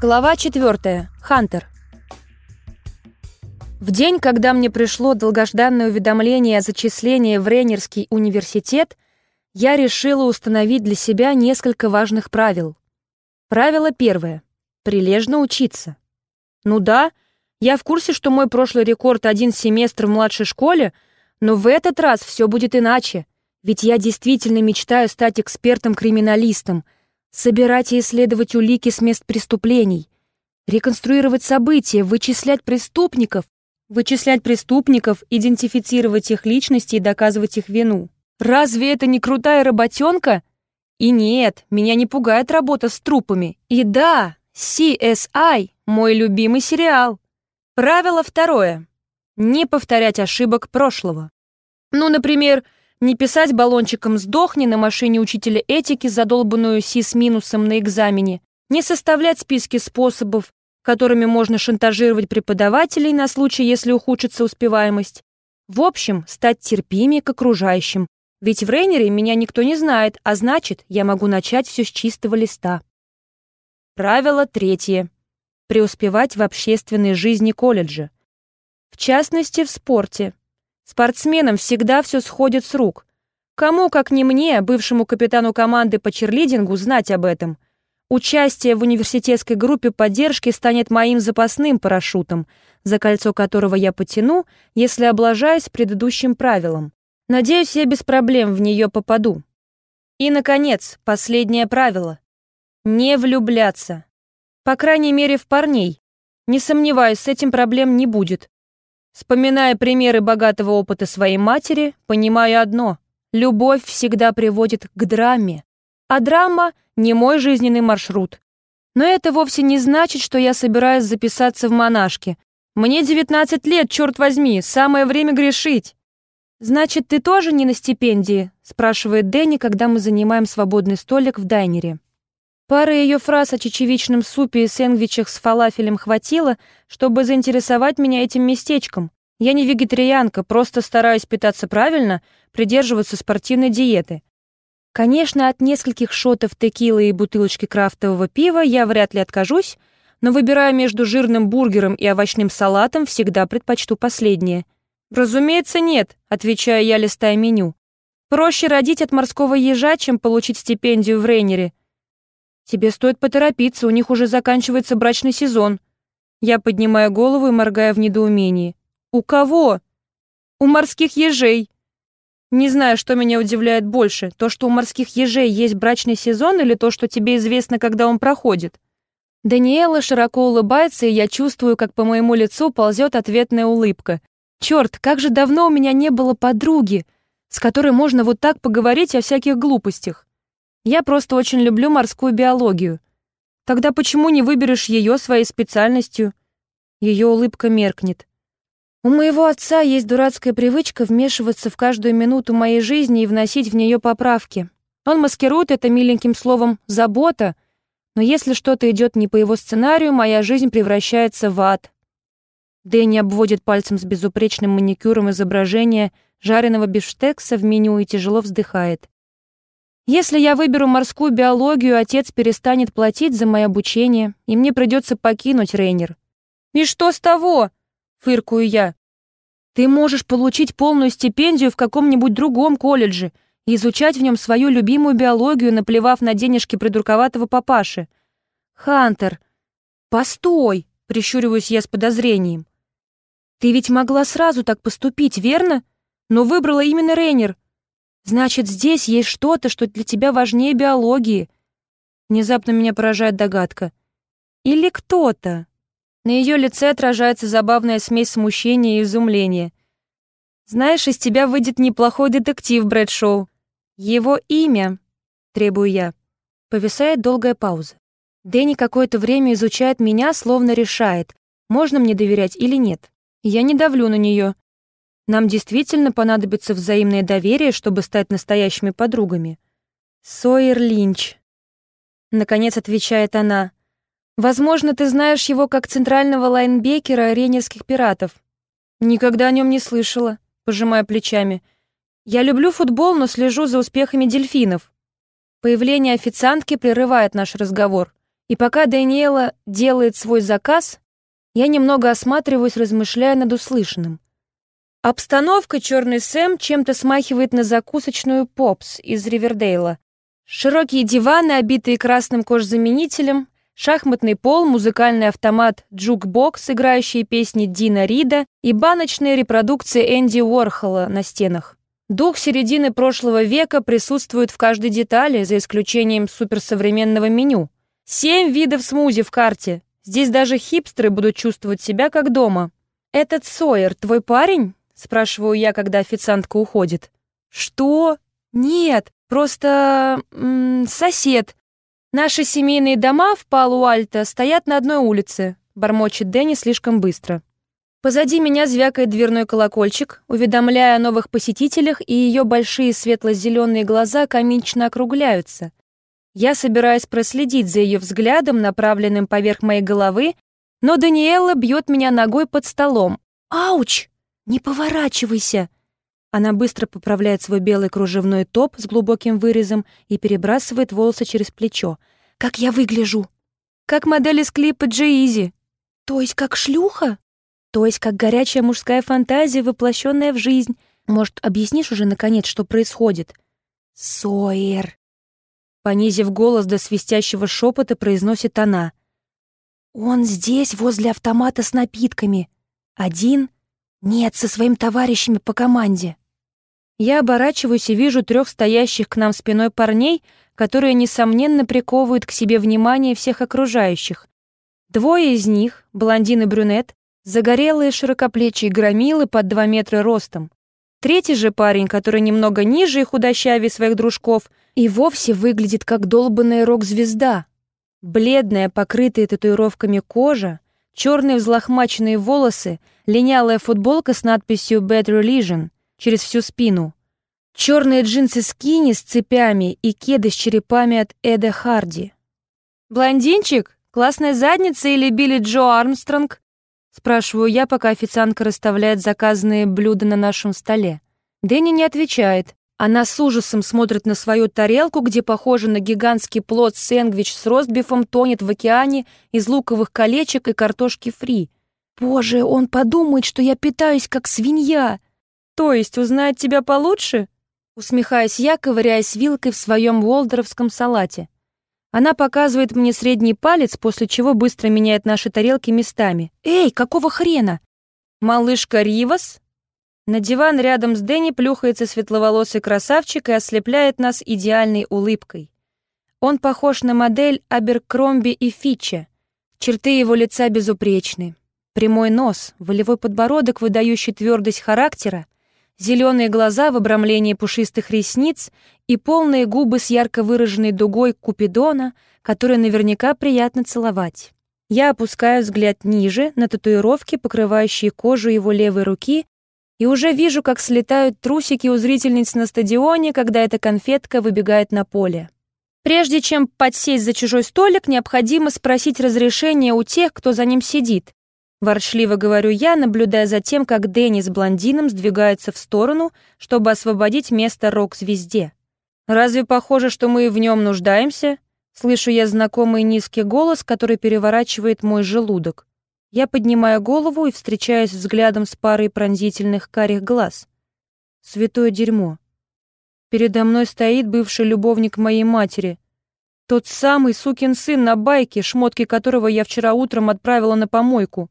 Глава 4. Хантер. В день, когда мне пришло долгожданное уведомление о зачислении в Рейнерский университет, я решила установить для себя несколько важных правил. Правило первое. Прилежно учиться. Ну да, я в курсе, что мой прошлый рекорд один семестр в младшей школе, но в этот раз все будет иначе, ведь я действительно мечтаю стать экспертом-криминалистом — собирать и исследовать улики с мест преступлений, реконструировать события, вычислять преступников, вычислять преступников, идентифицировать их личности и доказывать их вину. Разве это не крутая работенка? И нет, меня не пугает работа с трупами. И да, CSI — мой любимый сериал. Правило второе. Не повторять ошибок прошлого. Ну, например, не писать баллончиком «сдохни» на машине учителя этики, задолбанную Си с минусом на экзамене. Не составлять списки способов, которыми можно шантажировать преподавателей на случай, если ухудшится успеваемость. В общем, стать терпимее к окружающим. Ведь в Рейнере меня никто не знает, а значит, я могу начать все с чистого листа. Правило третье. Преуспевать в общественной жизни колледжа. В частности, в спорте. Спортсменам всегда все сходит с рук. Кому, как не мне, бывшему капитану команды по черлидингу, знать об этом? Участие в университетской группе поддержки станет моим запасным парашютом, за кольцо которого я потяну, если облажаюсь предыдущим правилом. Надеюсь, я без проблем в нее попаду. И, наконец, последнее правило. Не влюбляться. По крайней мере, в парней. Не сомневаюсь, с этим проблем не будет. Вспоминая примеры богатого опыта своей матери, понимаю одно — любовь всегда приводит к драме. А драма — не мой жизненный маршрут. Но это вовсе не значит, что я собираюсь записаться в монашки. Мне 19 лет, черт возьми, самое время грешить. «Значит, ты тоже не на стипендии?» — спрашивает Дэнни, когда мы занимаем свободный столик в дайнере. Пары ее фраз о чечевичном супе и сэндвичах с фалафелем хватило, чтобы заинтересовать меня этим местечком. Я не вегетарианка, просто стараюсь питаться правильно, придерживаться спортивной диеты. Конечно, от нескольких шотов текилы и бутылочки крафтового пива я вряд ли откажусь, но выбирая между жирным бургером и овощным салатом, всегда предпочту последнее. «Разумеется, нет», — отвечаю я, листая меню. «Проще родить от морского ежа, чем получить стипендию в Рейнере», «Тебе стоит поторопиться, у них уже заканчивается брачный сезон». Я поднимаю голову и моргая в недоумении. «У кого?» «У морских ежей». Не знаю, что меня удивляет больше, то, что у морских ежей есть брачный сезон или то, что тебе известно, когда он проходит. Даниэла широко улыбается, и я чувствую, как по моему лицу ползет ответная улыбка. Черт, как же давно у меня не было подруги, с которой можно вот так поговорить о всяких глупостях. Я просто очень люблю морскую биологию. Тогда почему не выберешь ее своей специальностью? Ее улыбка меркнет. У моего отца есть дурацкая привычка вмешиваться в каждую минуту моей жизни и вносить в нее поправки. Он маскирует это миленьким словом «забота», но если что-то идет не по его сценарию, моя жизнь превращается в ад. Дэнни обводит пальцем с безупречным маникюром изображение жареного бифштекса в меню и тяжело вздыхает. Если я выберу морскую биологию, отец перестанет платить за мое обучение, и мне придется покинуть Рейнер. «И что с того?» — фыркую я. «Ты можешь получить полную стипендию в каком-нибудь другом колледже и изучать в нем свою любимую биологию, наплевав на денежки придурковатого папаши». «Хантер, постой!» — прищуриваюсь я с подозрением. «Ты ведь могла сразу так поступить, верно? Но выбрала именно Рейнер. Значит, здесь есть что-то, что для тебя важнее биологии. Внезапно меня поражает догадка. Или кто-то. На ее лице отражается забавная смесь смущения и изумления. Знаешь, из тебя выйдет неплохой детектив, Брэдшоу. Его имя, требую я. Повисает долгая пауза. Дэнни какое-то время изучает меня, словно решает, можно мне доверять или нет. Я не давлю на нее. Нам действительно понадобится взаимное доверие, чтобы стать настоящими подругами. Сойер Линч. Наконец отвечает она. Возможно, ты знаешь его как центрального лайнбекера рейнерских пиратов. Никогда о нем не слышала, пожимаю плечами. Я люблю футбол, но слежу за успехами дельфинов. Появление официантки прерывает наш разговор. И пока Даниэла делает свой заказ, я немного осматриваюсь, размышляя над услышанным. Обстановка «Черный Сэм» чем-то смахивает на закусочную «Попс» из Ривердейла. Широкие диваны, обитые красным кожзаменителем, шахматный пол, музыкальный автомат «Джукбокс», играющий песни Дина Рида и баночные репродукции Энди Уорхола на стенах. Дух середины прошлого века присутствует в каждой детали, за исключением суперсовременного меню. Семь видов смузи в карте. Здесь даже хипстеры будут чувствовать себя как дома. «Этот Сойер твой парень?» — спрашиваю я, когда официантка уходит. «Что? Нет, просто... М -м, сосед. Наши семейные дома в Палу-Альто стоят на одной улице», — бормочет Дэнни слишком быстро. Позади меня звякает дверной колокольчик, уведомляя о новых посетителях, и ее большие светло-зеленые глаза комично округляются. Я собираюсь проследить за ее взглядом, направленным поверх моей головы, но Даниэла бьет меня ногой под столом. «Ауч! Не поворачивайся!» Она быстро поправляет свой белый кружевной топ с глубоким вырезом и перебрасывает волосы через плечо. «Как я выгляжу?» «Как модель из клипа Джи «То есть как шлюха?» То есть как горячая мужская фантазия, воплощенная в жизнь. Может, объяснишь уже, наконец, что происходит? Сойер. Понизив голос до свистящего шепота, произносит она. Он здесь, возле автомата с напитками. Один? Нет, со своим товарищами по команде. Я оборачиваюсь и вижу трех стоящих к нам спиной парней, которые, несомненно, приковывают к себе внимание всех окружающих. Двое из них, блондин и брюнет, Загорелые широкоплечие громилы под два метра ростом. Третий же парень, который немного ниже и худощавее своих дружков, и вовсе выглядит как долбанная рок-звезда. Бледная, покрытая татуировками кожа, черные взлохмаченные волосы, линялая футболка с надписью «Bad Religion» через всю спину, черные джинсы скини с цепями и кеды с черепами от Эда Харди. «Блондинчик? Классная задница или Билли Джо Армстронг?» Спрашиваю я, пока официантка расставляет заказанные блюда на нашем столе. Дэнни не отвечает. Она с ужасом смотрит на свою тарелку, где, похоже на гигантский плод сэндвич с ростбифом, тонет в океане из луковых колечек и картошки фри. «Боже, он подумает, что я питаюсь как свинья!» «То есть узнает тебя получше?» Усмехаясь я, ковыряясь вилкой в своем волдеровском салате. Она показывает мне средний палец, после чего быстро меняет наши тарелки местами. «Эй, какого хрена?» «Малышка Ривас?» На диван рядом с Дэнни плюхается светловолосый красавчик и ослепляет нас идеальной улыбкой. Он похож на модель Аберкромби и Фича. Черты его лица безупречны. Прямой нос, волевой подбородок, выдающий твердость характера, зеленые глаза в обрамлении пушистых ресниц и полные губы с ярко выраженной дугой Купидона, которые наверняка приятно целовать. Я опускаю взгляд ниже, на татуировки, покрывающие кожу его левой руки, и уже вижу, как слетают трусики у зрительниц на стадионе, когда эта конфетка выбегает на поле. Прежде чем подсесть за чужой столик, необходимо спросить разрешения у тех, кто за ним сидит. Ворчливо говорю я, наблюдая за тем, как Дэнни с блондином сдвигаются в сторону, чтобы освободить место рок-звезде. «Разве похоже, что мы в нем нуждаемся?» Слышу я знакомый низкий голос, который переворачивает мой желудок. Я поднимаю голову и встречаюсь взглядом с парой пронзительных карих глаз. Святое дерьмо. Передо мной стоит бывший любовник моей матери. Тот самый сукин сын на байке, шмотки которого я вчера утром отправила на помойку.